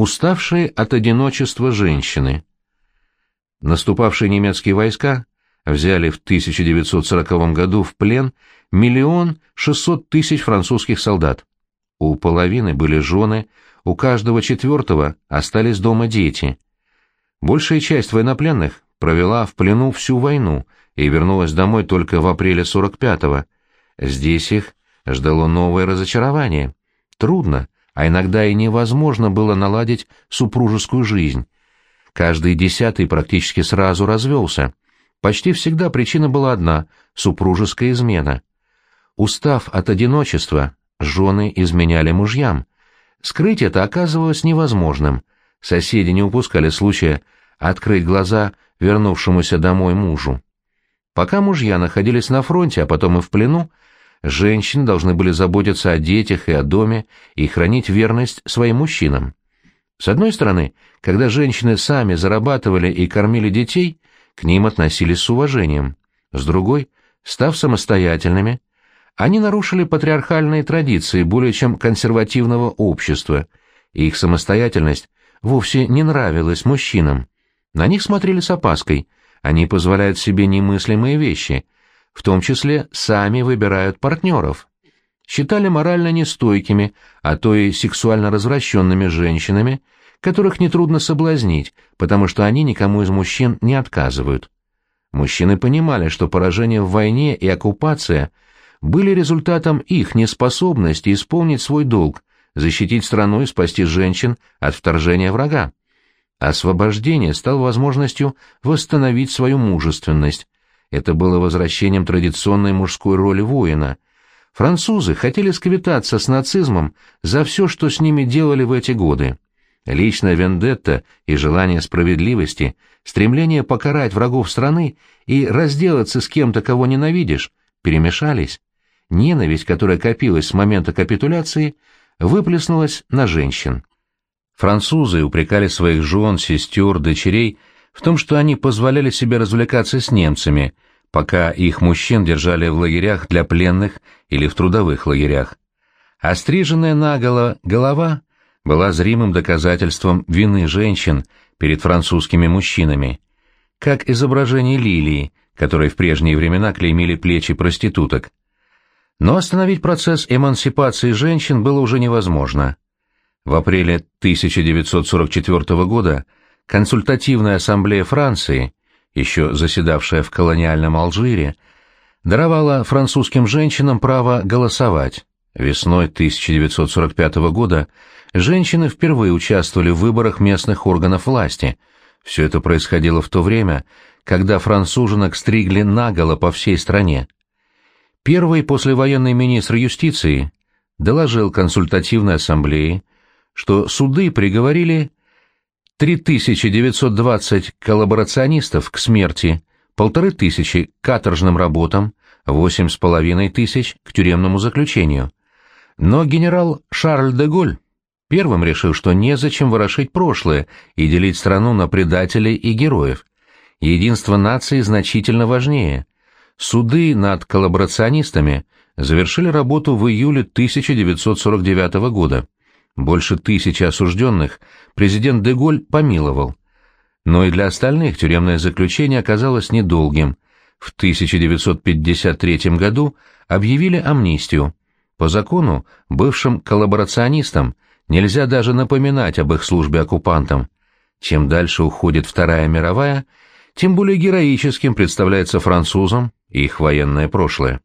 Уставшие от одиночества женщины. Наступавшие немецкие войска взяли в 1940 году в плен миллион шестьсот тысяч французских солдат. У половины были жены, у каждого четвертого остались дома дети. Большая часть военнопленных провела в плену всю войну и вернулась домой только в апреле 45-го. Здесь их ждало новое разочарование. Трудно, а иногда и невозможно было наладить супружескую жизнь. Каждый десятый практически сразу развелся. Почти всегда причина была одна — супружеская измена. Устав от одиночества, жены изменяли мужьям. Скрыть это оказывалось невозможным. Соседи не упускали случая открыть глаза вернувшемуся домой мужу. Пока мужья находились на фронте, а потом и в плену, женщины должны были заботиться о детях и о доме и хранить верность своим мужчинам. С одной стороны, когда женщины сами зарабатывали и кормили детей, к ним относились с уважением. С другой, став самостоятельными, они нарушили патриархальные традиции более чем консервативного общества, и их самостоятельность вовсе не нравилась мужчинам. На них смотрели с опаской, они позволяют себе немыслимые вещи, в том числе сами выбирают партнеров. Считали морально нестойкими, а то и сексуально развращенными женщинами, которых нетрудно соблазнить, потому что они никому из мужчин не отказывают. Мужчины понимали, что поражение в войне и оккупация были результатом их неспособности исполнить свой долг, защитить страну и спасти женщин от вторжения врага. Освобождение стало возможностью восстановить свою мужественность. Это было возвращением традиционной мужской роли воина. Французы хотели сквитаться с нацизмом за все, что с ними делали в эти годы. Личная вендетта и желание справедливости, стремление покарать врагов страны и разделаться с кем-то, кого ненавидишь, перемешались. Ненависть, которая копилась с момента капитуляции, выплеснулась на женщин. Французы упрекали своих жен, сестер, дочерей в том, что они позволяли себе развлекаться с немцами, пока их мужчин держали в лагерях для пленных или в трудовых лагерях. Остриженная наголо голова была зримым доказательством вины женщин перед французскими мужчинами, как изображение лилии, которые в прежние времена клеймили плечи проституток. Но остановить процесс эмансипации женщин было уже невозможно. В апреле 1944 года Консультативная ассамблея Франции, еще заседавшая в колониальном Алжире, даровала французским женщинам право голосовать. Весной 1945 года женщины впервые участвовали в выборах местных органов власти. Все это происходило в то время, когда француженок стригли наголо по всей стране. Первый послевоенный министр юстиции доложил консультативной ассамблее, что суды приговорили 3920 коллаборационистов к смерти, полторы тысячи к каторжным работам, восемь с половиной тысяч к тюремному заключению. Но генерал Шарль де Голь первым решил, что незачем ворошить прошлое и делить страну на предателей и героев. Единство нации значительно важнее. Суды над коллаборационистами завершили работу в июле 1949 года. Больше тысячи осужденных президент Деголь помиловал. Но и для остальных тюремное заключение оказалось недолгим. В 1953 году объявили амнистию. По закону, бывшим коллаборационистам нельзя даже напоминать об их службе оккупантам. Чем дальше уходит Вторая мировая, тем более героическим представляется французам их военное прошлое.